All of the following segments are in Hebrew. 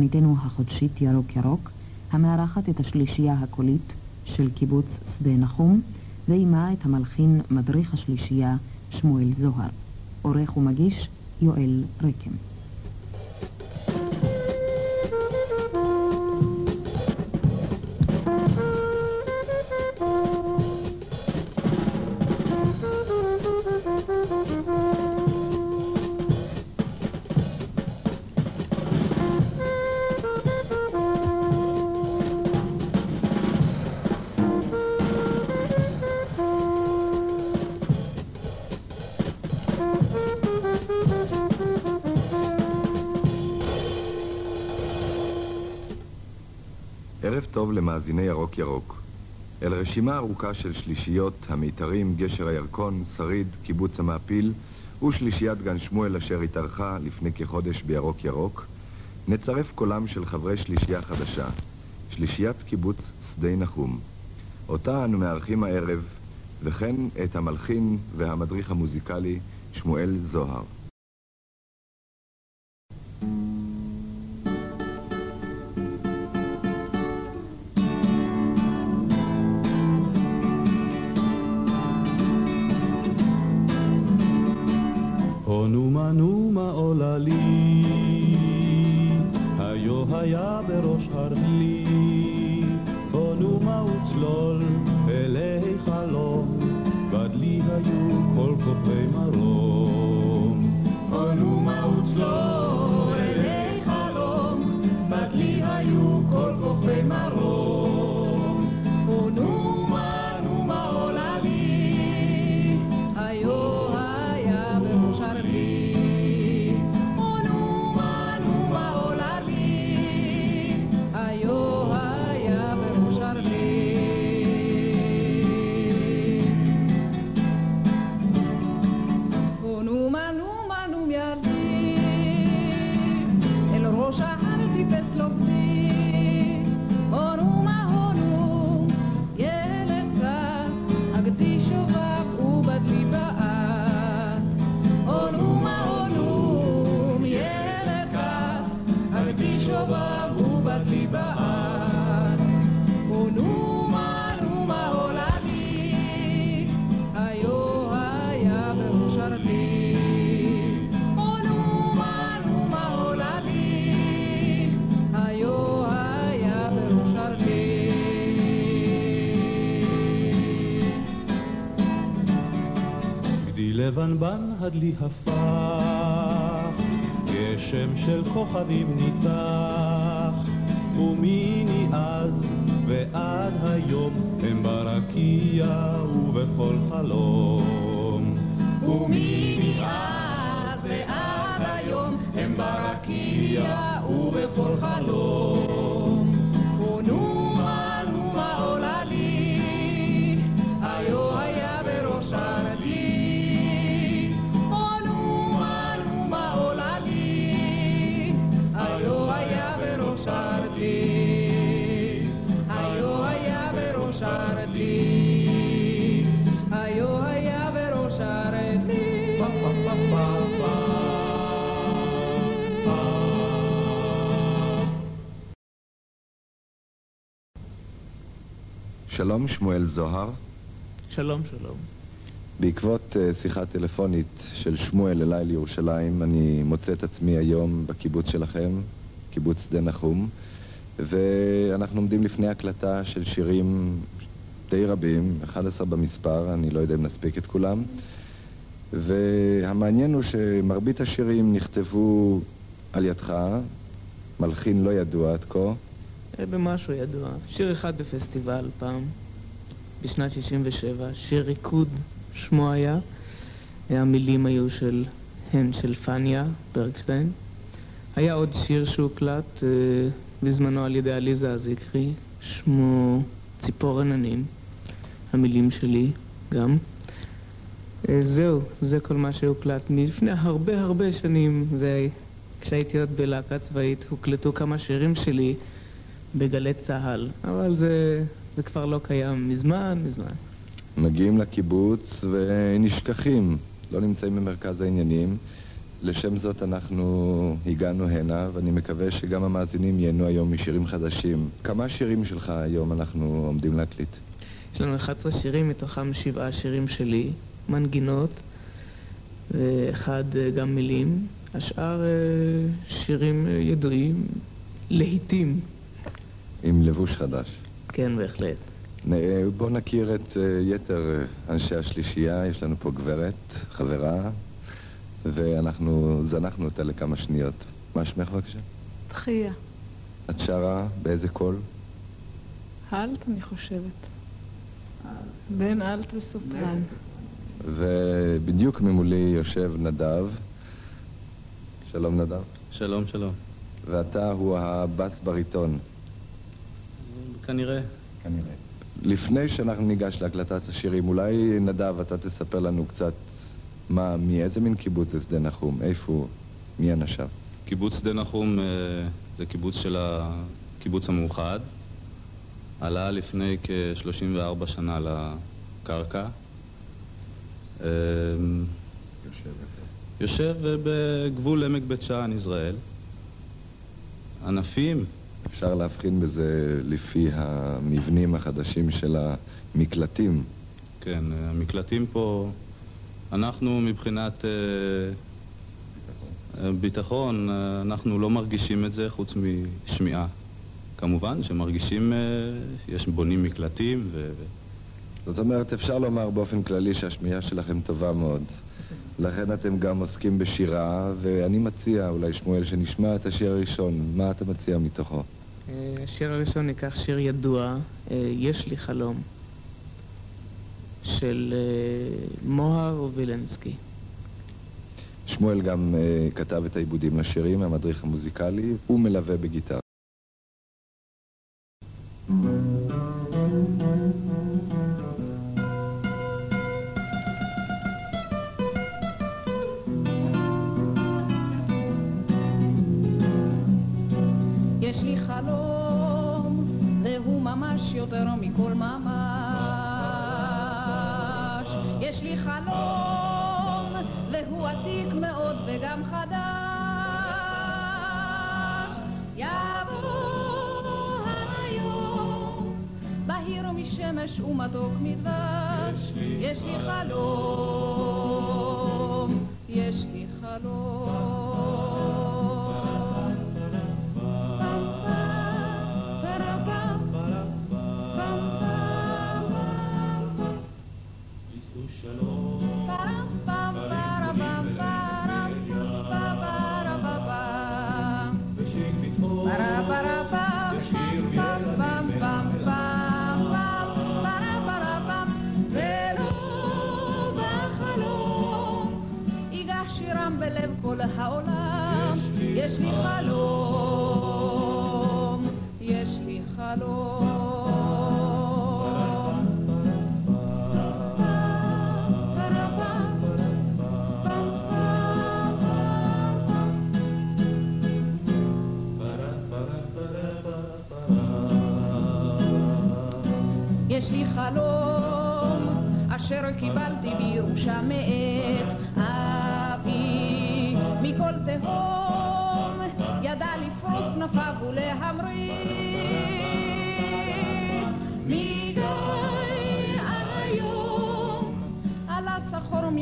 תוכניתנו החודשית ירוק ירוק, המארחת את השלישייה הקולית של קיבוץ שדה נחום, ועימה את המלחין מדריך השלישייה שמואל זוהר. עורך ומגיש יואל רקם. למאזיני ירוק ירוק. אל רשימה ארוכה של שלישיות, המיתרים, גשר הירקון, שריד, קיבוץ המעפיל ושלישיית גן שמואל אשר התארחה לפני כחודש בירוק ירוק, נצרף קולם של חברי שלישייה חדשה, שלישיית קיבוץ שדה נחום. אותה אנו מארחים הערב, וכן את המלחין והמדריך המוזיקלי שמואל זוהר. הנומה עולה לי, היו היה veces love que הדלי הפך, גשם של כוכבים ניתח, ומיני אז ועד היום הם ברקיע ובכל חלום. שלום, שמואל זוהר. שלום, שלום. בעקבות uh, שיחה טלפונית של שמואל אליי לירושלים, אני מוצא את עצמי היום בקיבוץ שלכם, קיבוץ שדה נחום, ואנחנו עומדים לפני הקלטה של שירים די רבים, 11 במספר, אני לא יודע אם נספיק את כולם, והמעניין הוא שמרבית השירים נכתבו על ידך, מלחין לא ידוע עד כה. במשהו ידוע. שיר אחד בפסטיבל פעם, בשנת 67, שיר ריקוד שמו היה. המילים היו של, הן של פניה ברגשטיין. היה עוד שיר שהוקלט אה, בזמנו על ידי עליזה הזיקרי, שמו ציפור עננים, המילים שלי גם. אה, זהו, זה כל מה שהוקלט מלפני הרבה הרבה שנים. זה כשהייתי עוד בלהקה צבאית, הוקלטו כמה שירים שלי. בגלי צה"ל, אבל זה, זה כבר לא קיים מזמן, מזמן. מגיעים לקיבוץ ונשכחים, לא נמצאים במרכז העניינים, לשם זאת אנחנו הגענו הנה, ואני מקווה שגם המאזינים ייהנו היום משירים חדשים. כמה שירים שלך היום אנחנו עומדים להקליט? יש לנו 11 שירים, מתוכם שבעה שירים שלי, מנגינות, ואחד אה, גם מילים. השאר אה, שירים אה, ידועים, להיטים. עם לבוש חדש. כן, בהחלט. בואו נכיר את יתר אנשי השלישייה. יש לנו פה גברת, חברה, ואנחנו זנחנו אותה לכמה שניות. מה שמך בבקשה? תחייה. את שרה באיזה קול? אלט, אני חושבת. בין אלט וסופרן. ובדיוק ממולי יושב נדב. שלום נדב. שלום, שלום. ואתה הוא הבס בריטון. כנראה. כנראה. לפני שאנחנו ניגש להקלטת השירים, אולי נדב, אתה תספר לנו קצת מה, מאיזה מין קיבוץ זה שדה נחום? איפה, מי אנשיו? קיבוץ שדה נחום אה, זה קיבוץ של הקיבוץ המאוחד. עלה לפני כ-34 שנה לקרקע. אה, יושב בגבול עמק בית שאן, ישראל. ענפים. אפשר להבחין בזה לפי המבנים החדשים של המקלטים. כן, המקלטים פה אנחנו מבחינת אה, ביטחון. ביטחון, אה, אנחנו לא מרגישים את זה חוץ משמיעה. כמובן שמרגישים, אה, יש בונים מקלטים ו... זאת אומרת, אפשר לומר באופן כללי שהשמיעה שלכם טובה מאוד. לכן אתם גם עוסקים בשירה, ואני מציע, אולי שמואל, שנשמע את השיר הראשון. מה אתה מציע מתוכו? השיר הראשון ניקח שיר ידוע, יש לי חלום. של אה, מוהר וילנסקי. שמואל גם כתב את העיבודים לשירים, המדריך המוזיקלי, הוא מלווה בגיטרה. יש לי חלום, והוא ממש יותר מכל ממש. יש לי חלום, והוא עתיק מאוד וגם חדש. יבוא משמש ומתוק מדבש. יש לי חלום,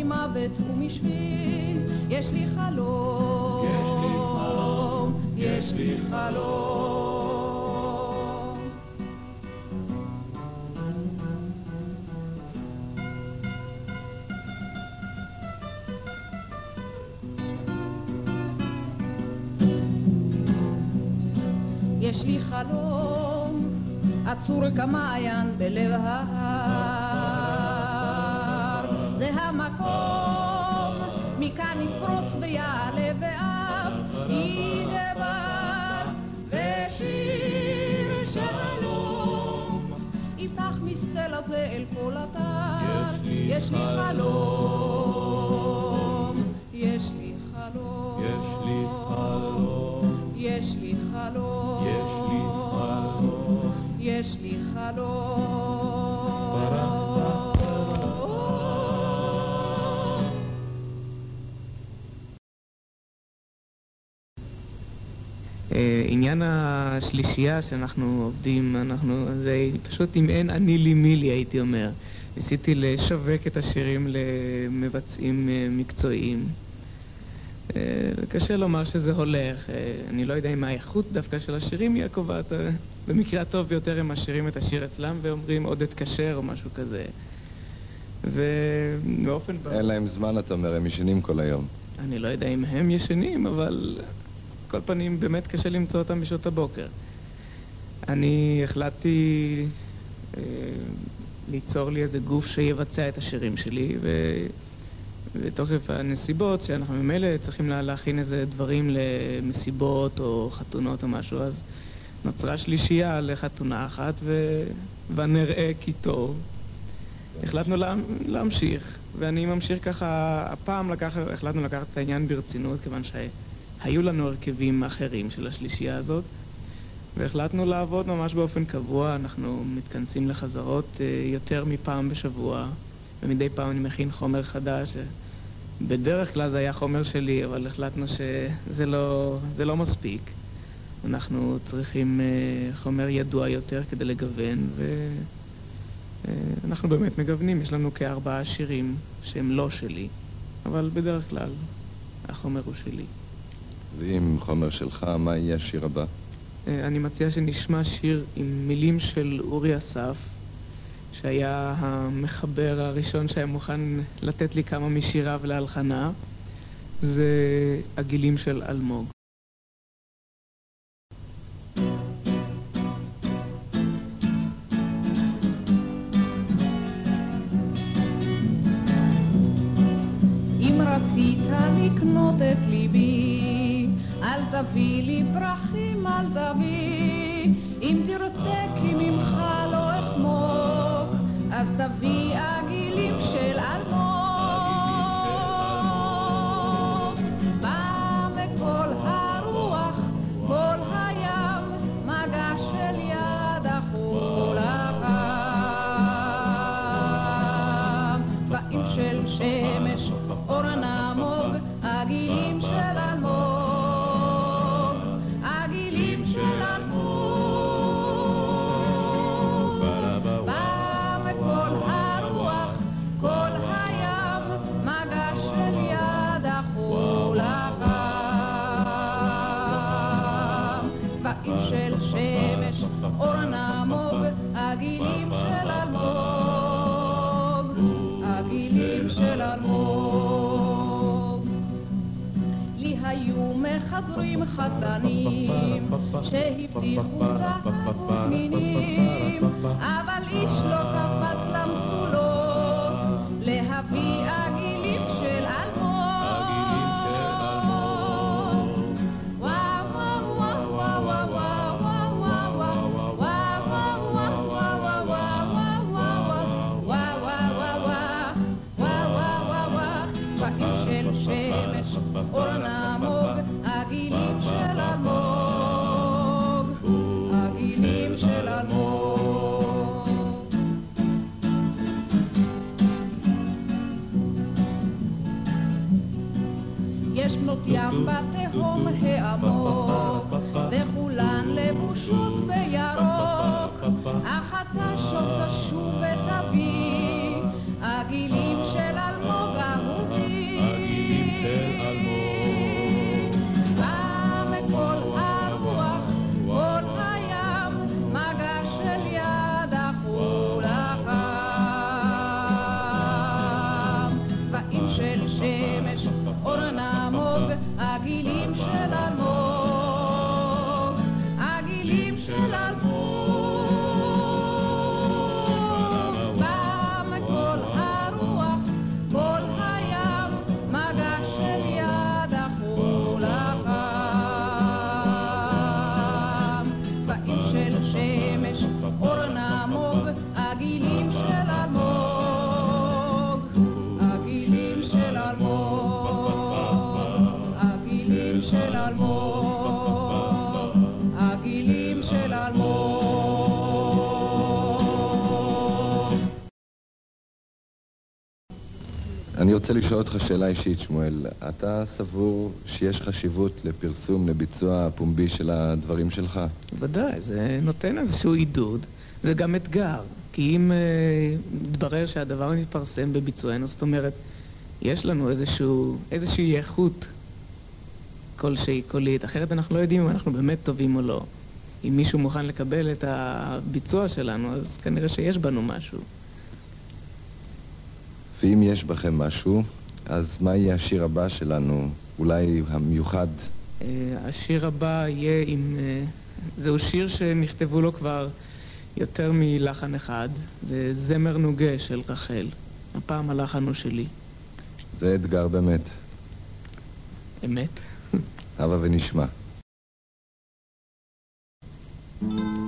צחור ממוות ומשביל יש לי חלום יש לי חלום. יש לי חלום עצור כמעיין בלב ההר זה המקום מכאן יפרוץ ויעלה ואף ידבר ושיר שלום. יפתח מסלע זה אל כל אתר יש לי חלום. יש לי חלום. יש לי חלום. יש לי חלום. יש לי חלום השלישייה שאנחנו עובדים, אנחנו, זה פשוט אם אין אני לי מי לי הייתי אומר. ניסיתי לשווק את השירים למבצעים אה, מקצועיים. אה, קשה לומר שזה הולך, אה, אני לא יודע אם האיכות דווקא של השירים היא הקובעת. במקרה הטוב ביותר הם משאירים את השיר אצלם ואומרים עוד אתקשר או משהו כזה. ובאופן... אין להם זמן, אתה אומר, הם ישנים כל היום. אני לא יודע אם הם ישנים, אבל כל פנים באמת קשה למצוא אותם בשעות הבוקר. אני החלטתי אה, ליצור לי איזה גוף שיבצע את השירים שלי, ו... ותוקף הנסיבות שאנחנו ממילא צריכים לה, להכין איזה דברים למסיבות או חתונות או משהו, אז נוצרה שלישייה לחתונה אחת ו... ונראה כי טוב. החלטנו לה, להמשיך, ואני ממשיך ככה, הפעם לקח, החלטנו לקחת את העניין ברצינות, כיוון שהיו לנו הרכבים אחרים של השלישייה הזאת, והחלטנו לעבוד ממש באופן קבוע, אנחנו מתכנסים לחזרות אה, יותר מפעם בשבוע, ומדי פעם אני מכין חומר חדש. בדרך כלל זה היה חומר שלי, אבל החלטנו שזה לא, לא מספיק. אנחנו צריכים אה, חומר ידוע יותר כדי לגוון, ואנחנו אה, באמת מגוונים. יש לנו כארבעה שירים שהם לא שלי, אבל בדרך כלל החומר הוא שלי. ואם חומר שלך, מה יהיה השיר הבא? אה, אני מציע שנשמע שיר עם מילים של אורי אסף, שהיה המחבר הראשון שהיה מוכן לתת לי כמה משיריו להלחנה. זה הגילים של אלמוג. רצית לקנות את ליבי, תביא לי פרחים, אל תביא, אם תרצה כי ממך לא אחמוק, אז תביא היו מחזרים חתנים שהבטיחו זהב ופנינים, אבל איש לא קפץ רוצה לשאול אותך שאלה אישית, שמואל. אתה סבור שיש חשיבות לפרסום, לביצוע פומבי של הדברים שלך? ודאי, זה נותן איזשהו עידוד. זה גם אתגר, כי אם יתברר uh, שהדבר מתפרסם בביצוענו, זאת אומרת, יש לנו איזשהו, איזושהי איכות כלשהי קולית, אחרת אנחנו לא יודעים אם אנחנו באמת טובים או לא. אם מישהו מוכן לקבל את הביצוע שלנו, אז כנראה שיש בנו משהו. ואם יש בכם משהו, אז מה יהיה השיר הבא שלנו? אולי המיוחד? Uh, השיר הבא יהיה עם... Uh, זהו שיר שנכתבו לו כבר יותר מלחן אחד. זה זמר נוגה של רחל. הפעם הלחן הוא שלי. זה אתגר באמת. אמת? הבה ונשמע. התשמע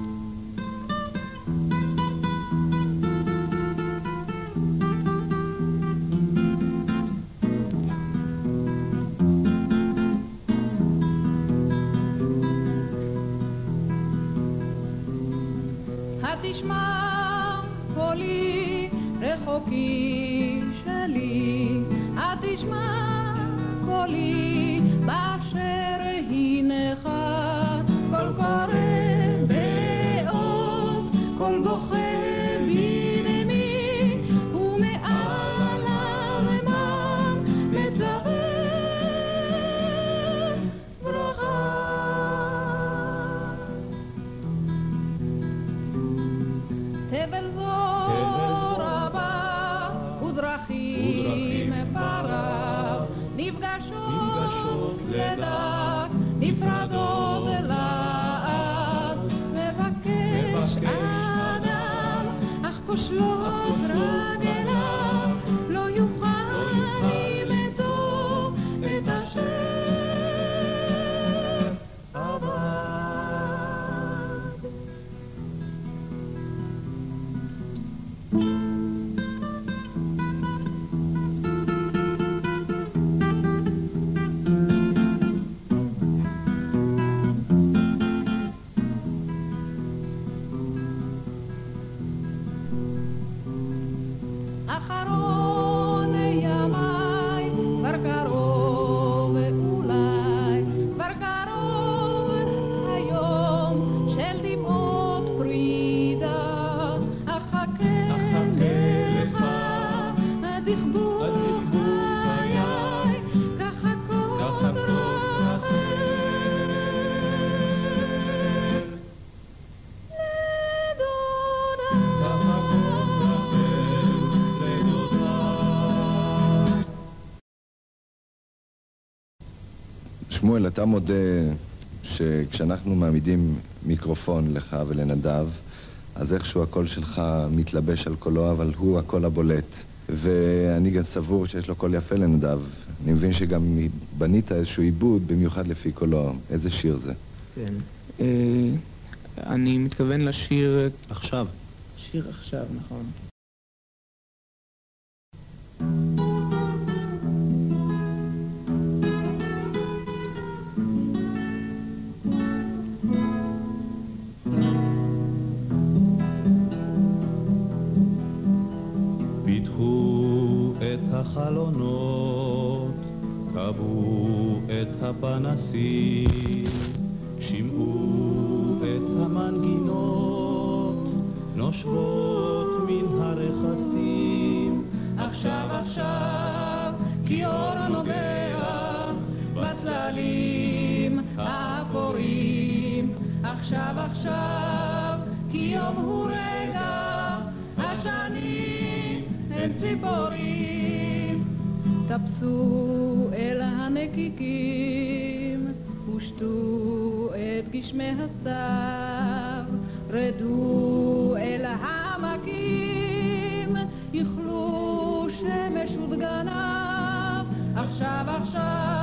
שמואל, אתה מודה שכשאנחנו מעמידים מיקרופון לך ולנדב, אז איכשהו הקול שלך מתלבש על קולו, אבל הוא הקול הבולט. ואני גם סבור שיש לו קול יפה לנדב. אני מבין שגם בנית איזשהו עיבוד במיוחד לפי קולו. איזה שיר זה? כן. אה, אני מתכוון לשיר... עכשיו. שיר עכשיו, נכון. החלונות, כבו את הפנסים, שמעו את המנגינות, נושבות מן הרכסים. עכשיו עכשיו כי אור נוגע בצללים האפורים עכשיו עכשיו טפסו אל הנקיקים ושתו את גשמי הסתיו רדו אל העמקים יכלו שמש ודגניו עכשיו עכשיו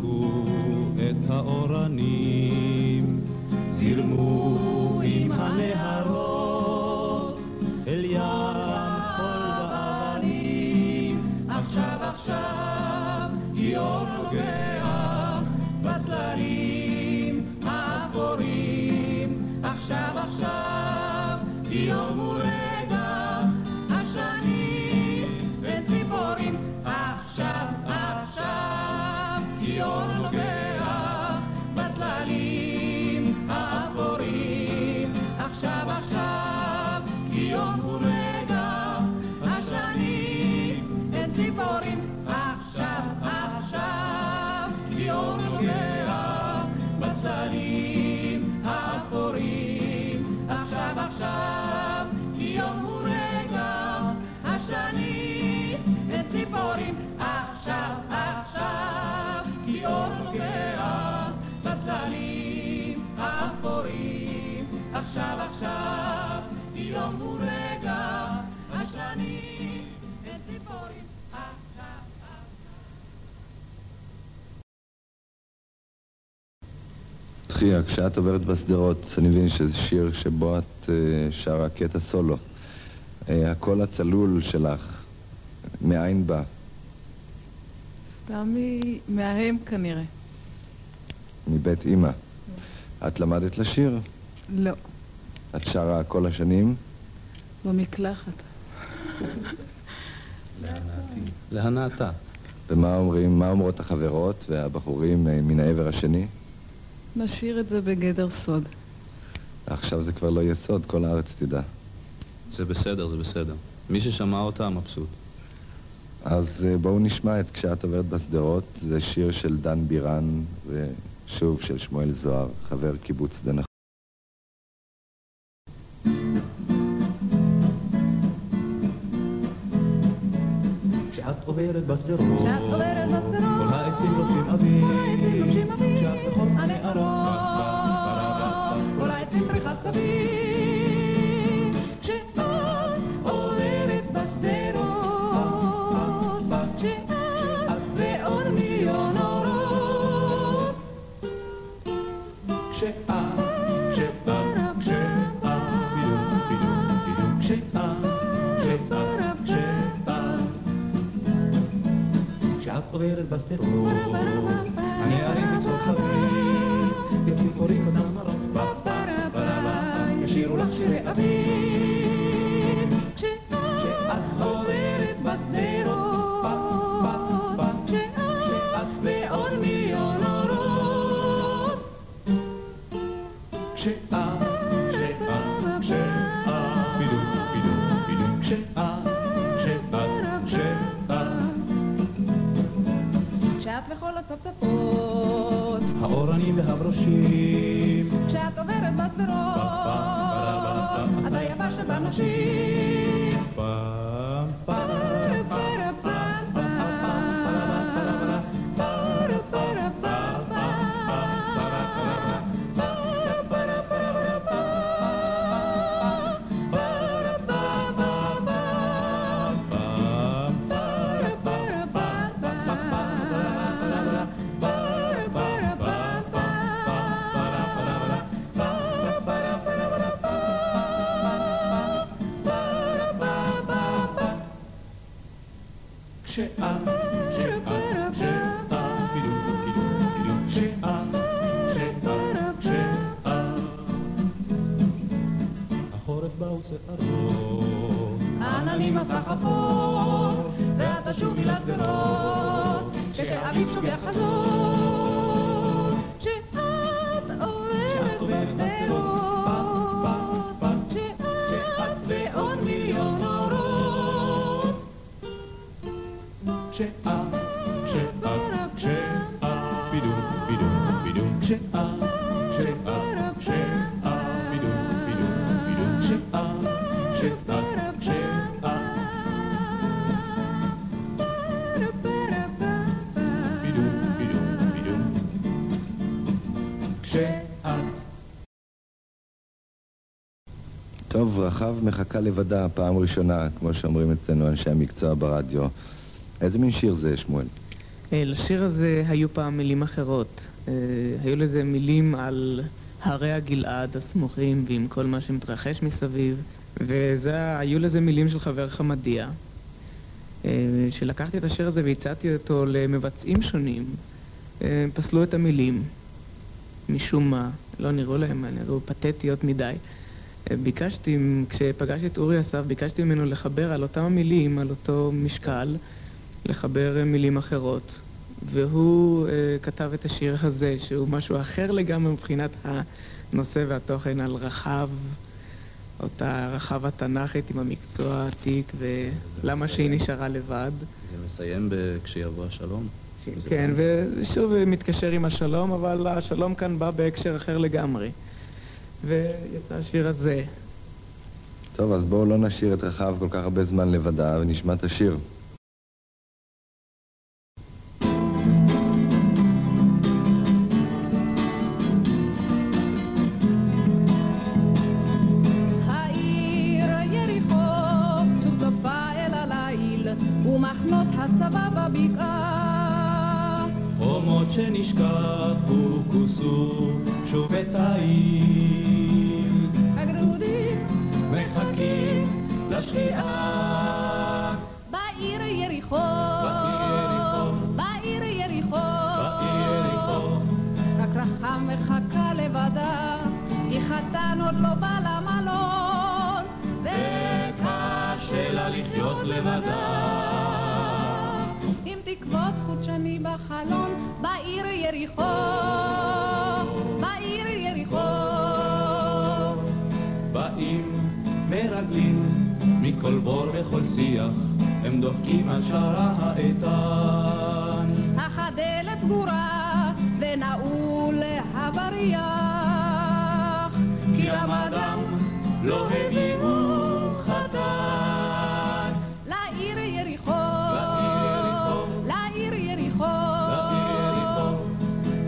חבקו את האורנים, זרמו עם הנהרות, אל ים תחיה, כשאת עוברת בשדרות, אני מבין שזה שיר שבו את אה, שרה קטע סולו. אה, הקול הצלול שלך, מאין בא? סתם מ- מההם כנראה. מבית אימא. את למדת לשיר? לא, את שרה כל השנים? במקלחת. להנאתה. ומה אומרים, מה אומרות החברות והבחורים אה, מן העבר השני? נשאיר את זה בגדר סוד. עכשיו זה כבר לא יהיה סוד, כל הארץ תדע. זה בסדר, זה בסדר. מי ששמע אותה מבסוט. אז אה, בואו נשמע את כשאת עוברת בשדרות, זה שיר של דן בירן ושוב של שמואל זוהר, חבר קיבוץ דנח. כשאת עוברת בשדרות, כשאת עוברת בשדרות, כל העצים לובשים אביב, לובשים אביב, כשאת בכל הנערות, כל העצים פריחה עוברת בשדרות, הנערים בצחוק יוצאים קוראים אותם הרוב, ישירו לך שירי אביב, והברושים, כשאת עוברת בשדרות, את היפה שבנשים. החורף בא ושערות, עננים הסחפות, ואת תשובי לשדרות, רחב מחכה לבדה פעם ראשונה, כמו שאומרים אצלנו אנשי המקצוע ברדיו. איזה מין שיר זה, שמואל? אה, לשיר הזה היו פעם מילים אחרות. אה, היו לזה מילים על הרי הגלעד הסמוכים ועם כל מה שמתרחש מסביב, והיו לזה מילים של חבר חמדיה, אה, שלקחתי את השיר הזה והצעתי אותו למבצעים שונים, פסלו את המילים, משום מה, לא נראו להם, נראו פתטיות מדי. ביקשתי, כשפגשתי את אורי אסף, ביקשתי ממנו לחבר על אותם המילים, על אותו משקל, לחבר מילים אחרות. והוא uh, כתב את השיר הזה, שהוא משהו אחר לגמרי מבחינת הנושא והתוכן על רחב, אותה רחב התנ"כית עם המקצוע העתיק, ולמה שהיא נשארה לבד. זה מסיים ב"כשיבוא השלום". כן, ושוב מתקשר עם השלום, אבל השלום כאן בא בהקשר אחר לגמרי. ויצא השיר הזה. טוב, אז בואו לא נשאיר את רחב כל כך הרבה זמן לבדה ונשמע את השיר. שנשכחו כוסו שוב את העיר לשקיעה בעיר יריחו. בעיר יריחו. רק רחם מחכה לבדה. כי חתן עוד לא בא למלון. וקשה לה לחיות לבדה. עם תקוות חוט שני בחלון בעיר יריחו מכל בור וכל שיח הם דופקים על שערה האיתן. אך הדלת סגורה ונעול הבריח כי רמדם לא הביאו חתן. לעיר יריחו לעיר יריחו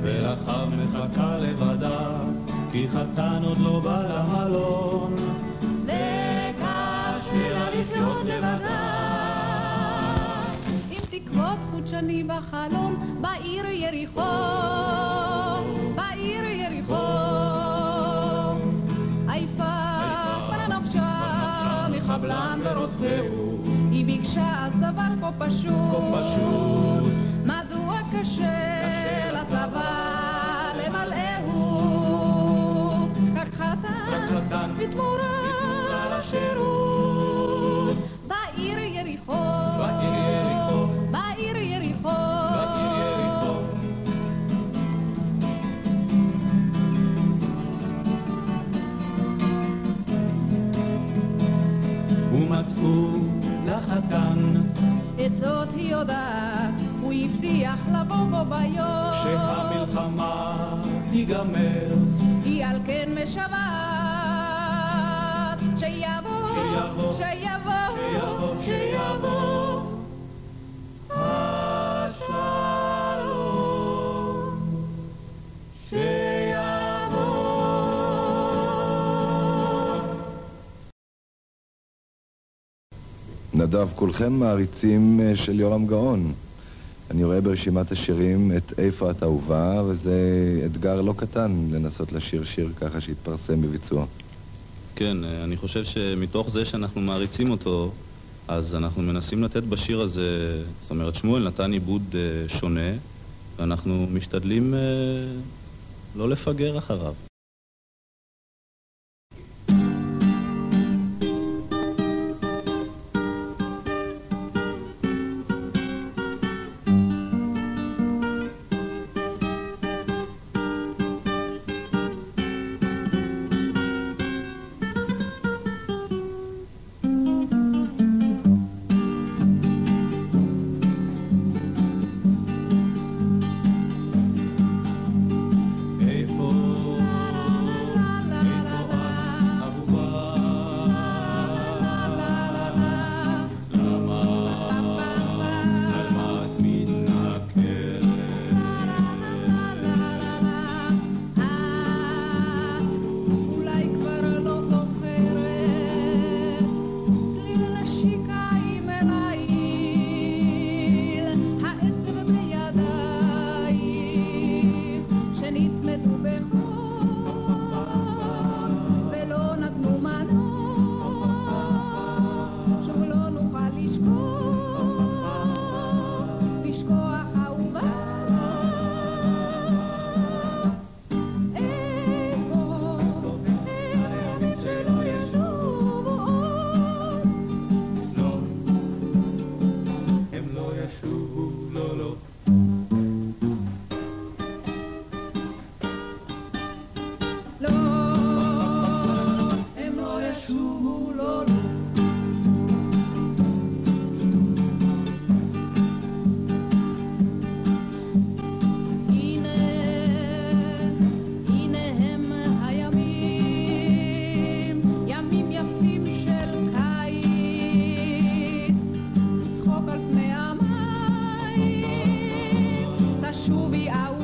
ורחב מחכה לבדה כי חתן עוד לא בא למלון שני בחלון בעיר יריחו בעיר יריחו. עייפה פנה נפשה מחבלן ורודפהו היא ביקשה כה פשוט כה פשוט. מדוע קשה לצבא למלאהו? רק חתן. בתמורה עצות היא יודעת, הוא הבטיח לבוא בו ביום. שהמלחמה תיגמר. היא על כן משוועת, שיבוא, שיבוא, שיבוא, שיבוא, נדב, כולכם מעריצים אה, של יורם גאון. אני רואה ברשימת השירים את איפה את אהובה, וזה אתגר לא קטן לנסות לשיר שיר ככה שיתפרסם בביצוע. כן, אה, אני חושב שמתוך זה שאנחנו מעריצים אותו, אז אנחנו מנסים לתת בשיר הזה, זאת אומרת, שמואל נתן עיבוד אה, שונה, ואנחנו משתדלים לא לפגר אחריו. be out.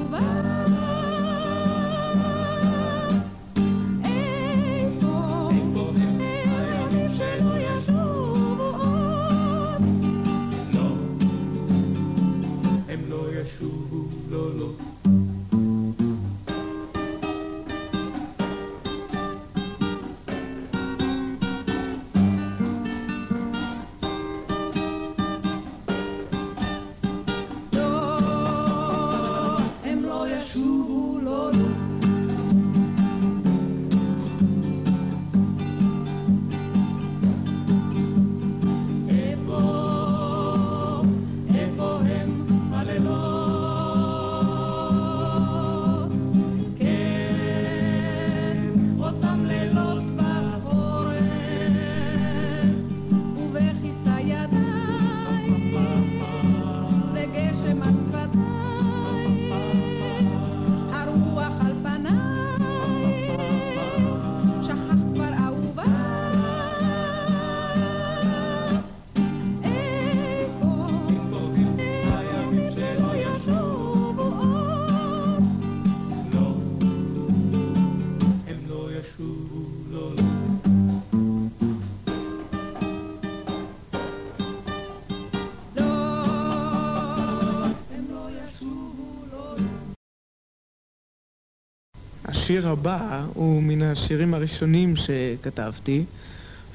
השיר הבא הוא מן השירים הראשונים שכתבתי.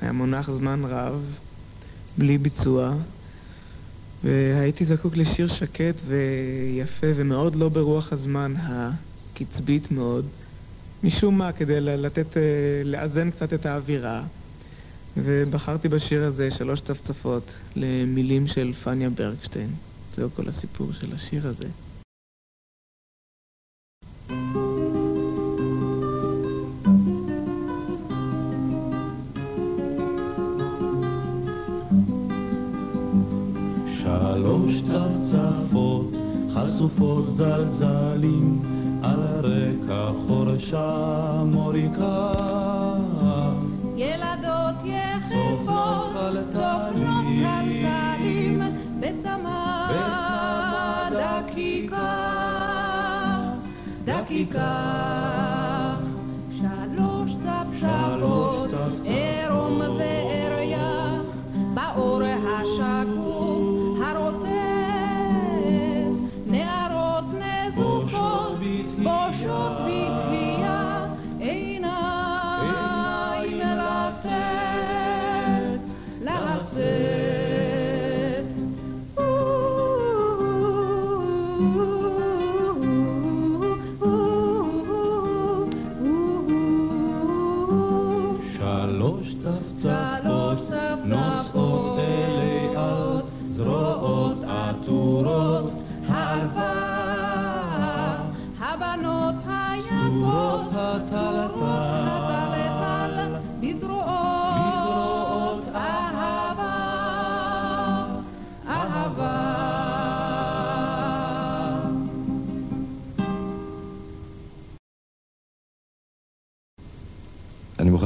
היה מונח זמן רב, בלי ביצוע, והייתי זקוק לשיר שקט ויפה ומאוד לא ברוח הזמן הקצבית מאוד. משום מה, כדי לתת, אה, לאזן קצת את האווירה. ובחרתי בשיר הזה שלוש צפצפות למילים של פניה ברגשטיין. זהו כל הסיפור של השיר הזה. שלוש חשופות זלזלים על רקע חורשה מוריקה. ילדות יחפות צופנות טלטלים בצמא דקיקה, דקיקה.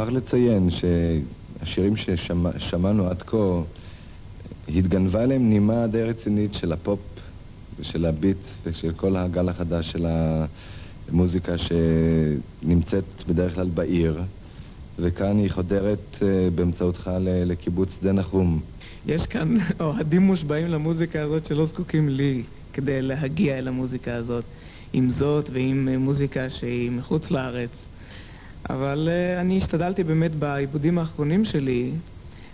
מוכרח לציין שהשירים ששמענו עד כה, התגנבה להם נימה די רצינית של הפופ ושל הביט ושל כל הגל החדש של המוזיקה שנמצאת בדרך כלל בעיר, וכאן היא חודרת אה, באמצעותך לקיבוץ שדה נחום. יש כאן אוהדים מושבעים למוזיקה הזאת שלא זקוקים לי כדי להגיע אל המוזיקה הזאת. עם זאת ועם מוזיקה שהיא מחוץ לארץ. אבל uh, אני השתדלתי באמת בעיבודים האחרונים שלי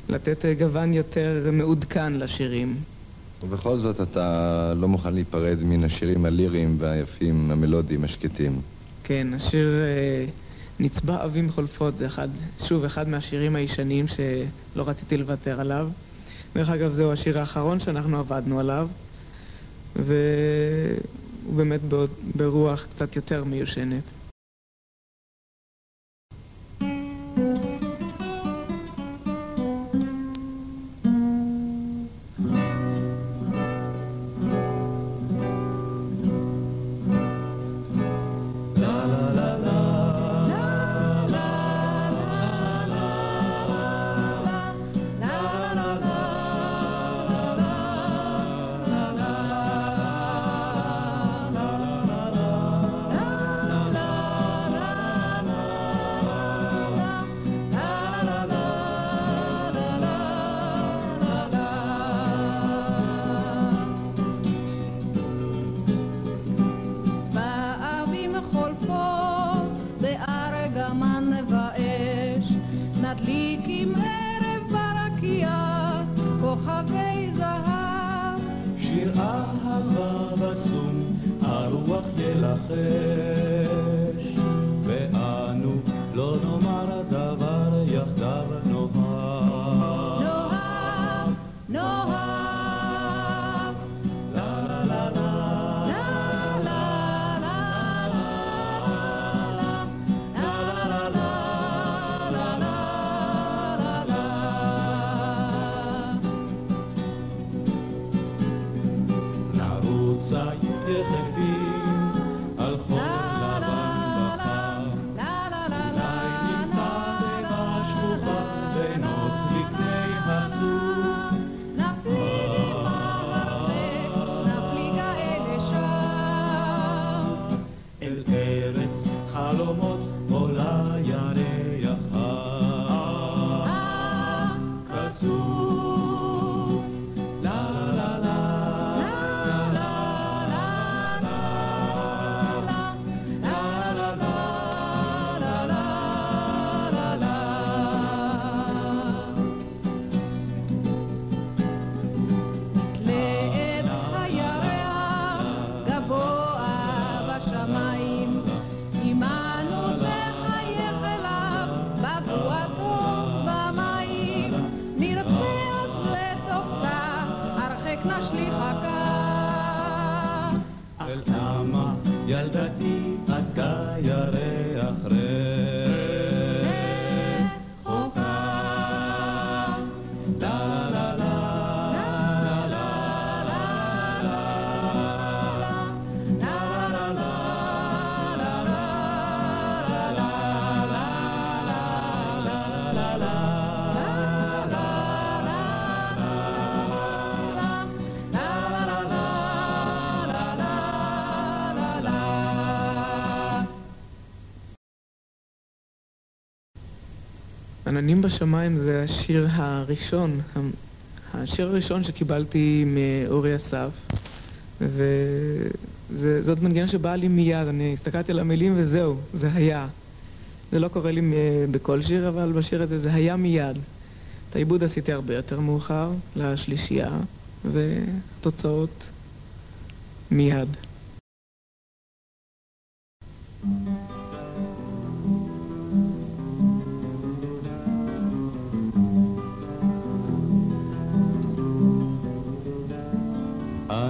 לתת uh, גוון יותר מעודכן לשירים. ובכל זאת אתה לא מוכן להיפרד מן השירים הליריים והיפים, המלודיים, השקטים. כן, השיר uh, נצבע אבים חולפות זה אחד, שוב, אחד מהשירים הישנים שלא רציתי לוותר עליו. דרך אגב, זהו השיר האחרון שאנחנו עבדנו עליו, והוא באמת ברוח קצת יותר מיושנת. ser. עננים בשמיים זה השיר הראשון, השיר הראשון שקיבלתי מאורי אסף, וזאת מנגינה שבאה לי מיד, אני הסתכלתי על המילים וזהו, זה היה. זה לא קורה לי בכל שיר, אבל בשיר הזה זה היה מיד. את העיבוד עשיתי הרבה יותר מאוחר, לשלישייה, ותוצאות מיד.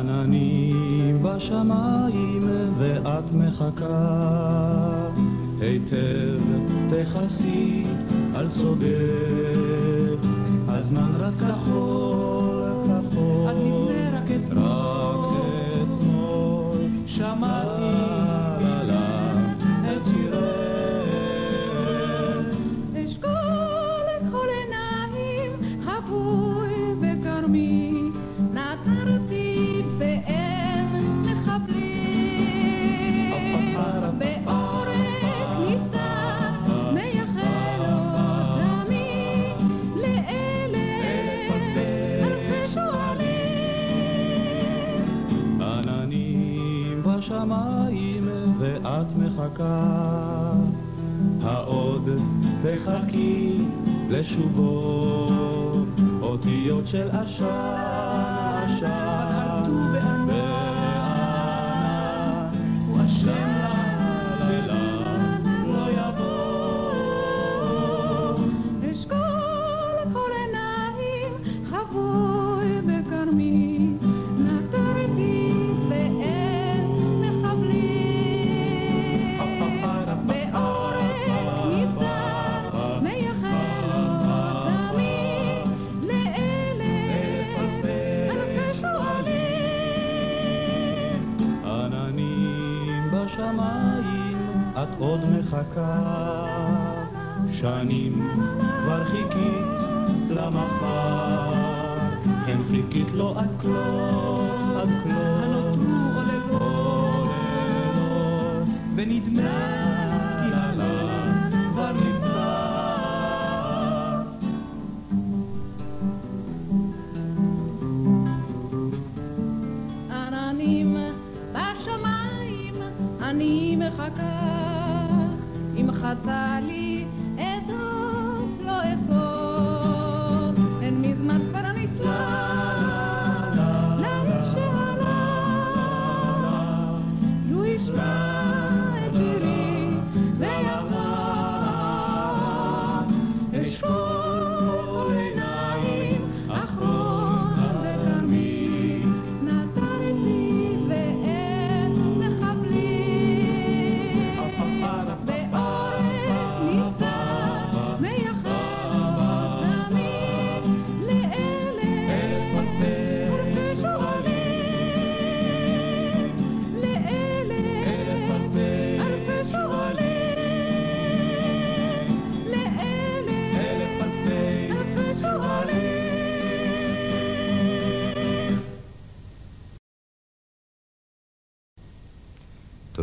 עננים בשמיים ואת מחכה. היטב תכסי על סוגר. הזמן רץ כחור. דקה, העוד תחכי לשובו, אותיות של עשן, עשן. חזקה. שנים כבר חיכית למחר, כן חיכית לו עד כלות, עד כלות, ונדמה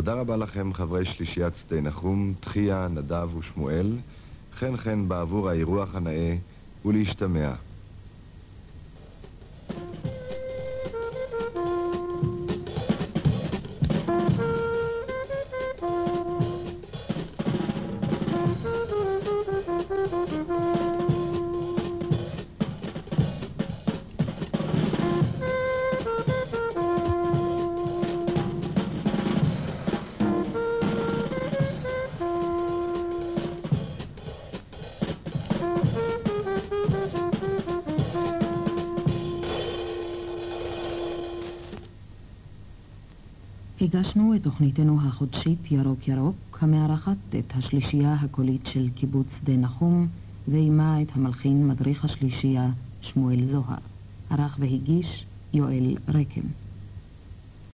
תודה רבה לכם, חברי שלישיית שדה נחום, תחיה, נדב ושמואל, חן חן בעבור האירוח הנאה ולהשתמע. הגשנו את תוכניתנו החודשית ירוק ירוק, המארחת את השלישייה הקולית של קיבוץ שדה נחום, ועימה את המלחין מדריך השלישייה שמואל זוהר. ערך והגיש יואל רקם.